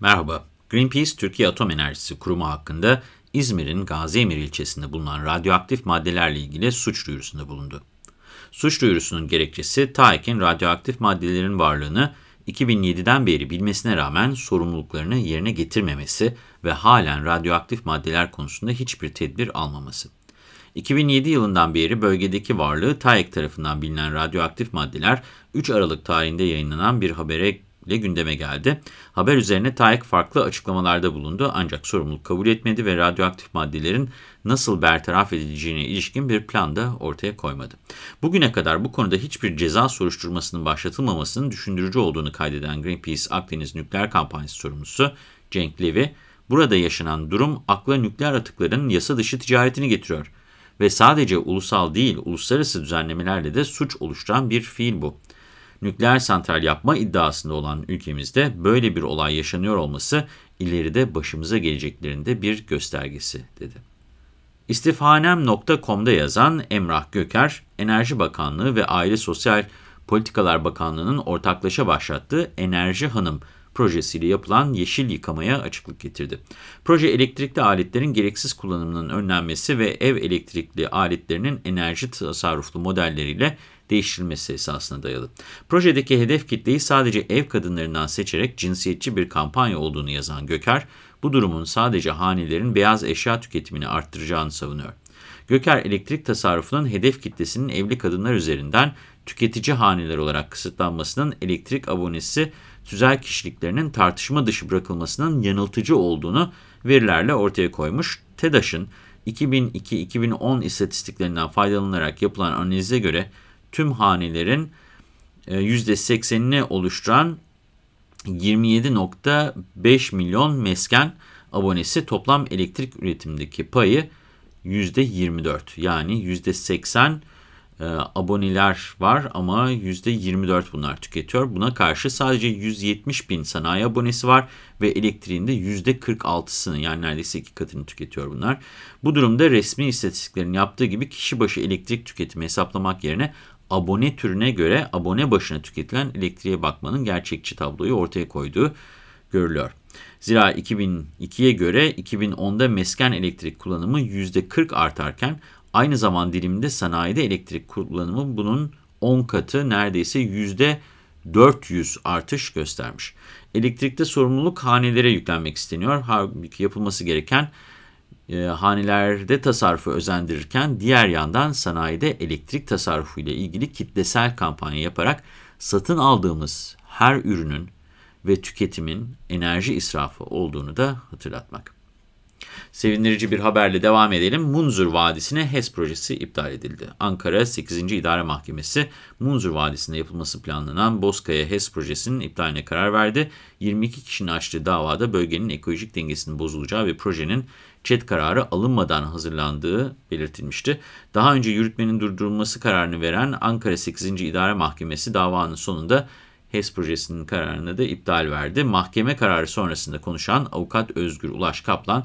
Merhaba, Greenpeace Türkiye Atom Enerjisi Kurumu hakkında İzmir'in Gaziemir ilçesinde bulunan radyoaktif maddelerle ilgili suç duyurusunda bulundu. Suç duyurusunun gerekçesi TAEK'in radyoaktif maddelerin varlığını 2007'den beri bilmesine rağmen sorumluluklarını yerine getirmemesi ve halen radyoaktif maddeler konusunda hiçbir tedbir almaması. 2007 yılından beri bölgedeki varlığı TAEK tarafından bilinen radyoaktif maddeler 3 Aralık tarihinde yayınlanan bir habere ile gündeme geldi. Haber üzerine TAEK farklı açıklamalarda bulundu ancak sorumluluk kabul etmedi ve radyoaktif maddelerin nasıl bertaraf edileceğine ilişkin bir plan da ortaya koymadı. Bugüne kadar bu konuda hiçbir ceza soruşturmasının başlatılmamasının düşündürücü olduğunu kaydeden Greenpeace Akdeniz Nükleer Kampanyası sorumlusu Cenk Levy, burada yaşanan durum akla nükleer atıkların yasa dışı ticaretini getiriyor ve sadece ulusal değil uluslararası düzenlemelerle de suç oluşturan bir fiil bu nükleer santral yapma iddiasında olan ülkemizde böyle bir olay yaşanıyor olması ileride başımıza geleceklerinde bir göstergesi dedi. İstifhanem.com'da yazan Emrah Göker, Enerji Bakanlığı ve Aile Sosyal Politikalar Bakanlığı'nın ortaklaşa başlattığı Enerji Hanım projesiyle yapılan yeşil yıkamaya açıklık getirdi. Proje elektrikli aletlerin gereksiz kullanımının önlenmesi ve ev elektrikli aletlerinin enerji tasarruflu modelleriyle değiştirilmesi esasına dayalı. Projedeki hedef kitleyi sadece ev kadınlarından seçerek cinsiyetçi bir kampanya olduğunu yazan Göker, bu durumun sadece hanelerin beyaz eşya tüketimini arttıracağını savunuyor. Göker elektrik tasarrufunun hedef kitlesinin evli kadınlar üzerinden tüketici haneler olarak kısıtlanmasının elektrik abonesi tüzel kişiliklerinin tartışma dışı bırakılmasının yanıltıcı olduğunu verilerle ortaya koymuş. TEDAŞ'ın 2002-2010 istatistiklerinden faydalanarak yapılan analize göre tüm hanelerin %80'ini e, oluşturan 27.5 milyon mesken abonesi toplam elektrik üretimindeki payı %24 yani %80 e, aboneler var ama %24 bunlar tüketiyor. Buna karşı sadece 170 bin sanayi abonesi var ve elektriğinde %46'sını yani neredeyse iki katını tüketiyor bunlar. Bu durumda resmi istatistiklerin yaptığı gibi kişi başı elektrik tüketimi hesaplamak yerine abone türüne göre abone başına tüketilen elektriğe bakmanın gerçekçi tabloyu ortaya koyduğu görülüyor. Zira 2002'ye göre 2010'da mesken elektrik kullanımı %40 artarken aynı zaman diliminde sanayide elektrik kullanımı bunun 10 katı neredeyse %400 artış göstermiş. Elektrikte sorumluluk hanelere yüklenmek isteniyor. Halbuki yapılması gereken e, hanelerde tasarrufu özendirirken diğer yandan sanayide elektrik tasarrufu ile ilgili kitlesel kampanya yaparak satın aldığımız her ürünün ve tüketimin enerji israfı olduğunu da hatırlatmak. Sevindirici bir haberle devam edelim. Munzur Vadisi'ne HES projesi iptal edildi. Ankara 8. İdare Mahkemesi Munzur Vadisi'nde yapılması planlanan Bozkaya HES projesinin iptaline karar verdi. 22 kişinin açtığı davada bölgenin ekolojik dengesinin bozulacağı ve projenin ÇED kararı alınmadan hazırlandığı belirtilmişti. Daha önce yürütmenin durdurulması kararını veren Ankara 8. İdare Mahkemesi davanın sonunda HES projesinin kararını da iptal verdi. Mahkeme kararı sonrasında konuşan avukat Özgür Ulaş Kaplan,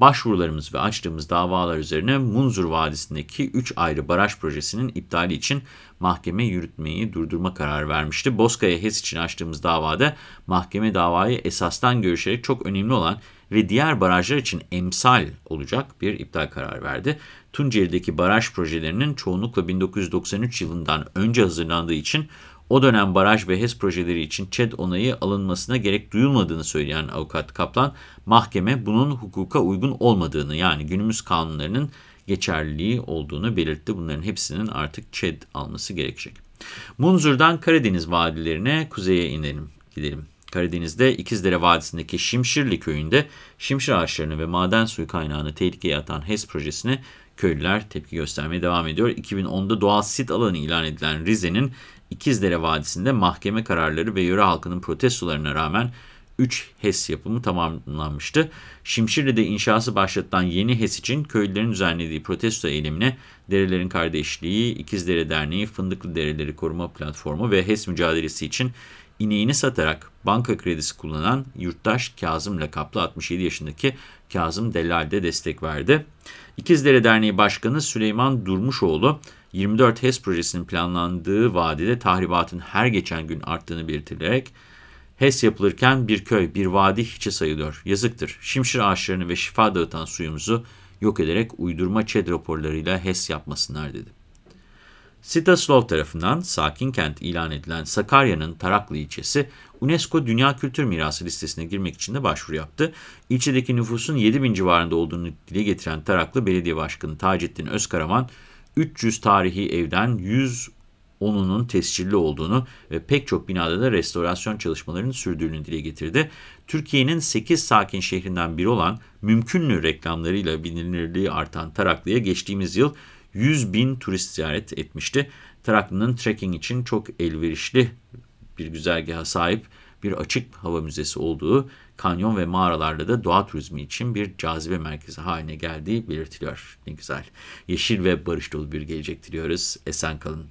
başvurularımız ve açtığımız davalar üzerine Munzur Vadisi'ndeki 3 ayrı baraj projesinin iptali için mahkeme yürütmeyi durdurma kararı vermişti. Bozkaya HES için açtığımız davada mahkeme davayı esastan görüşerek çok önemli olan ve diğer barajlar için emsal olacak bir iptal kararı verdi. Tunceli'deki baraj projelerinin çoğunlukla 1993 yılından önce hazırlandığı için o dönem baraj ve HES projeleri için ÇED onayı alınmasına gerek duyulmadığını söyleyen avukat Kaplan, mahkeme bunun hukuka uygun olmadığını yani günümüz kanunlarının geçerliliği olduğunu belirtti. Bunların hepsinin artık ÇED alması gerekecek. Munzur'dan Karadeniz vadilerine kuzeye inelim, gidelim. Karadeniz'de İkizdere Vadisi'ndeki Şimşirli köyünde şimşir ağaçlarını ve maden suyu kaynağını tehlikeye atan HES projesine köylüler tepki göstermeye devam ediyor. 2010'da doğal sit alanı ilan edilen Rize'nin İkizdere Vadisi'nde mahkeme kararları ve yöre halkının protestolarına rağmen 3 HES yapımı tamamlanmıştı. Şimşirli'de inşası başlatılan yeni HES için köylülerin düzenlediği protesto eylemine Derelerin Kardeşliği, İkizdere Derneği, Fındıklı Dereleri Koruma Platformu ve HES mücadelesi için ineğini satarak banka kredisi kullanan yurttaş Kazım lakaplı 67 yaşındaki Kazım Delal de destek verdi. İkizdere Derneği Başkanı Süleyman Durmuşoğlu 24 HES projesinin planlandığı vadede tahribatın her geçen gün arttığını belirtilerek HES yapılırken bir köy, bir vadi hiçe sayılıyor. Yazıktır. Şimşir ağaçlarını ve şifa dağıtan suyumuzu yok ederek uydurma ÇED raporlarıyla HES yapmasınlar dedi. Sitaslov tarafından sakin kent ilan edilen Sakarya'nın Taraklı ilçesi, UNESCO Dünya Kültür Mirası listesine girmek için de başvuru yaptı. İlçedeki nüfusun 7 bin civarında olduğunu dile getiren Taraklı Belediye Başkanı Taceddin Özkaraman, 300 tarihi evden 110'unun tescilli olduğunu ve pek çok binada da restorasyon çalışmalarının sürdüğünü dile getirdi. Türkiye'nin 8 sakin şehrinden biri olan mümkünlü reklamlarıyla bilinirliği artan Taraklı'ya geçtiğimiz yıl 100 bin turist ziyaret etmişti. Taraklı'nın trekking için çok elverişli bir güzergaha sahip bir açık hava müzesi olduğu, kanyon ve mağaralarda da doğa turizmi için bir cazibe merkezi haline geldiği belirtiliyor. Ne güzel. Yeşil ve barış dolu bir gelecek diliyoruz. Esen kalın.